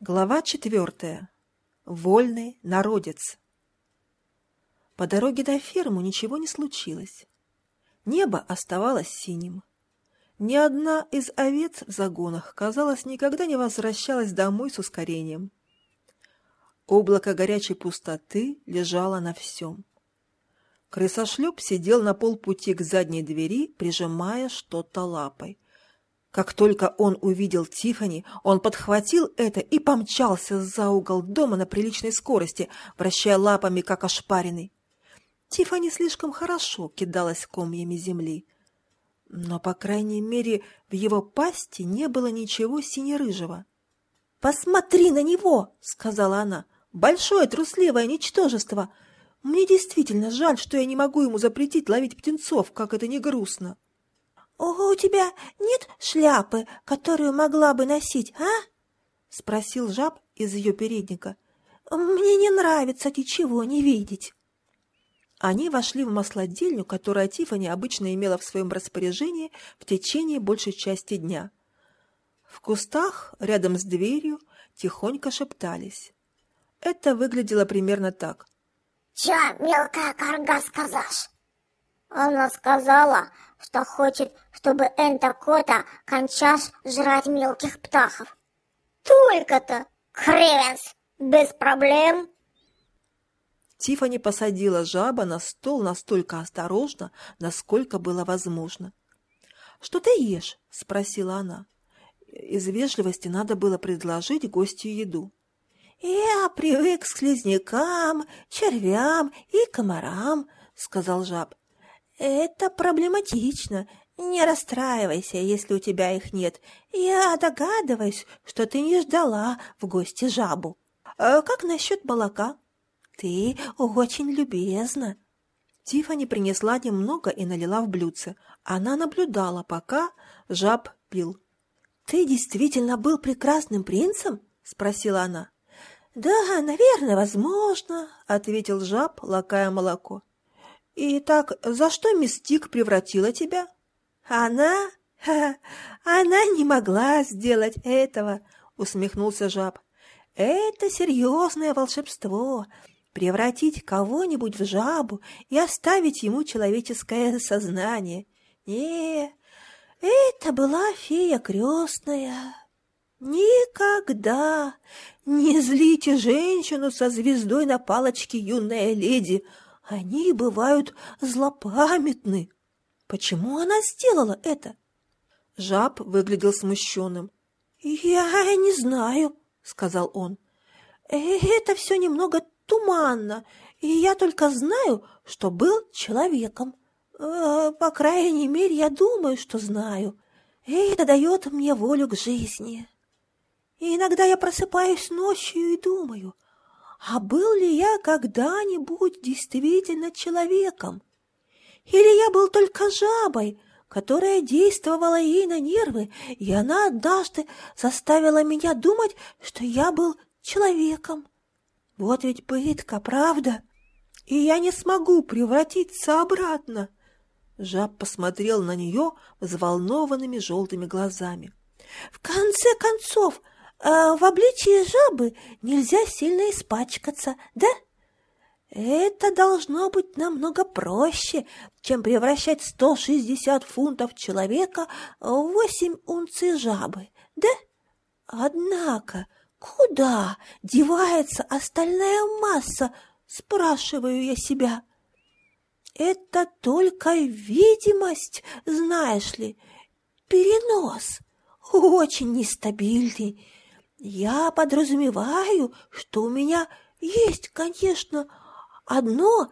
Глава четвертая. Вольный народец. По дороге до фермы ничего не случилось. Небо оставалось синим. Ни одна из овец в загонах, казалось, никогда не возвращалась домой с ускорением. Облако горячей пустоты лежало на всем. Крысошлеп сидел на полпути к задней двери, прижимая что-то лапой. Как только он увидел Тифани, он подхватил это и помчался за угол дома на приличной скорости, вращая лапами, как ошпаренный. Тифани слишком хорошо кидалась комьями земли. Но, по крайней мере, в его пасти не было ничего синерыжего. «Посмотри на него!» — сказала она. «Большое трусливое ничтожество! Мне действительно жаль, что я не могу ему запретить ловить птенцов, как это не грустно!» «У тебя нет шляпы, которую могла бы носить, а?» — спросил жаб из ее передника. «Мне не нравится ничего не видеть». Они вошли в маслодельню, которую Тиффани обычно имела в своем распоряжении в течение большей части дня. В кустах, рядом с дверью, тихонько шептались. Это выглядело примерно так. «Чё, мелкая карга, сказашь?» Она сказала, что хочет, чтобы Энта Кота кончаш жрать мелких птахов. Только-то, Кривенс, без проблем. Тифани посадила жаба на стол настолько осторожно, насколько было возможно. «Что ты ешь?» — спросила она. Из вежливости надо было предложить гостю еду. «Я привык к слизнякам, червям и комарам», — сказал жаб. «Это проблематично. Не расстраивайся, если у тебя их нет. Я догадываюсь, что ты не ждала в гости жабу. А как насчет молока? Ты очень любезна». Тифани принесла немного и налила в блюдце. Она наблюдала, пока жаб пил. «Ты действительно был прекрасным принцем?» — спросила она. «Да, наверное, возможно», — ответил жаб, лакая молоко. «Итак, за что Мистик превратила тебя?» «Она? Она не могла сделать этого», — усмехнулся жаб. «Это серьезное волшебство — превратить кого-нибудь в жабу и оставить ему человеческое сознание. Не, это была фея крестная». «Никогда не злите женщину со звездой на палочке, юная леди!» Они бывают злопамятны. Почему она сделала это? Жаб выглядел смущенным. «Я не знаю», — сказал он. «Это все немного туманно, и я только знаю, что был человеком. Э, по крайней мере, я думаю, что знаю. И это дает мне волю к жизни. И иногда я просыпаюсь ночью и думаю — а был ли я когда-нибудь действительно человеком? Или я был только жабой, которая действовала ей на нервы, и она однажды заставила меня думать, что я был человеком? Вот ведь пытка, правда? И я не смогу превратиться обратно. Жаб посмотрел на нее взволнованными желтыми глазами. В конце концов, а в обличии жабы нельзя сильно испачкаться, да? Это должно быть намного проще, чем превращать 160 фунтов человека в 8 унций жабы, да? Однако, куда девается остальная масса, спрашиваю я себя. Это только видимость, знаешь ли, перенос, очень нестабильный, я подразумеваю, что у меня есть, конечно, одно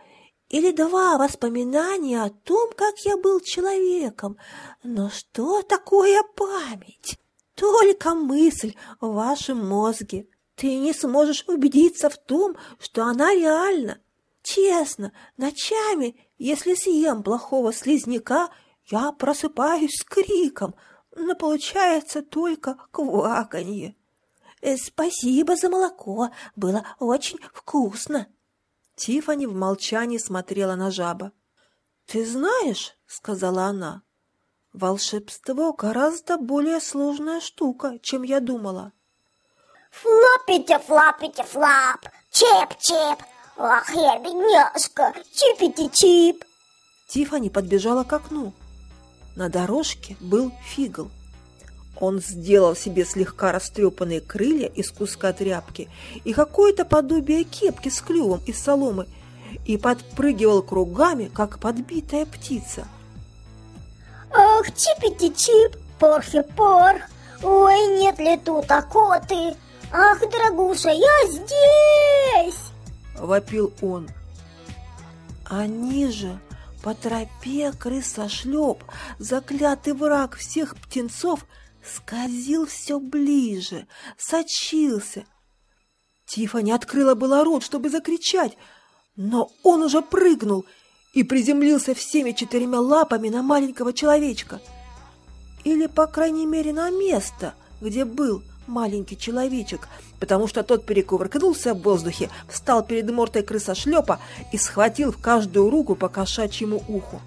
или два воспоминания о том, как я был человеком. Но что такое память? Только мысль в вашем мозге. Ты не сможешь убедиться в том, что она реальна. Честно, ночами, если съем плохого слизняка, я просыпаюсь с криком, но получается только кваканье. Э, «Спасибо за молоко, было очень вкусно!» Тифани в молчании смотрела на жаба. «Ты знаешь, — сказала она, — волшебство гораздо более сложная штука, чем я думала». Флопите-флапите-флап, чип-чип. Ах, я бедняжка, чипити-чип. Тифани подбежала к окну. На дорожке был фигл. Он сделал себе слегка растрепанные крылья из куска тряпки и какое-то подобие кепки с клювом из соломы и подпрыгивал кругами, как подбитая птица. Ах, чипити-чип, порхи-порх, ой, нет ли тут окоты? Ах, дорогуша, я здесь! Вопил он. Они же по тропе крысошлеп, заклятый враг всех птенцов, скользил все ближе, сочился. Тифа открыла было рот, чтобы закричать, но он уже прыгнул и приземлился всеми четырьмя лапами на маленького человечка. Или, по крайней мере, на место, где был маленький человечек, потому что тот перекувыркнулся в воздухе, встал перед мортой крысошлепа и схватил в каждую руку по кошачьему уху.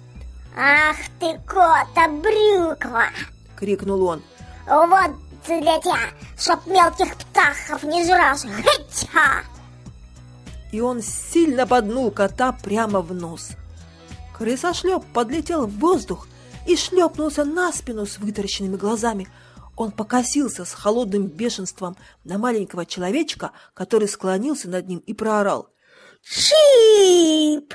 «Ах ты, кота брюква!» — крикнул он. «Вот для тебя, чтоб мелких птахов не жрал! Хэтя!» И он сильно поднул кота прямо в нос. Крысошлеп подлетел в воздух и шлепнулся на спину с вытаращенными глазами. Он покосился с холодным бешенством на маленького человечка, который склонился над ним и проорал. «Чип!»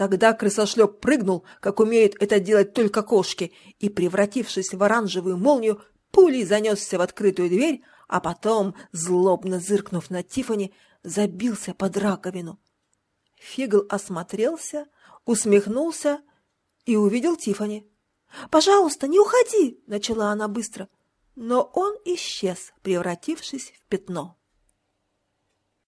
Тогда крысошлеп прыгнул, как умеют это делать только кошки, и, превратившись в оранжевую молнию, пулей занесся в открытую дверь, а потом, злобно зыркнув на Тифани, забился под раковину. Фигл осмотрелся, усмехнулся и увидел Тифани. «Пожалуйста, не уходи!» — начала она быстро. Но он исчез, превратившись в пятно.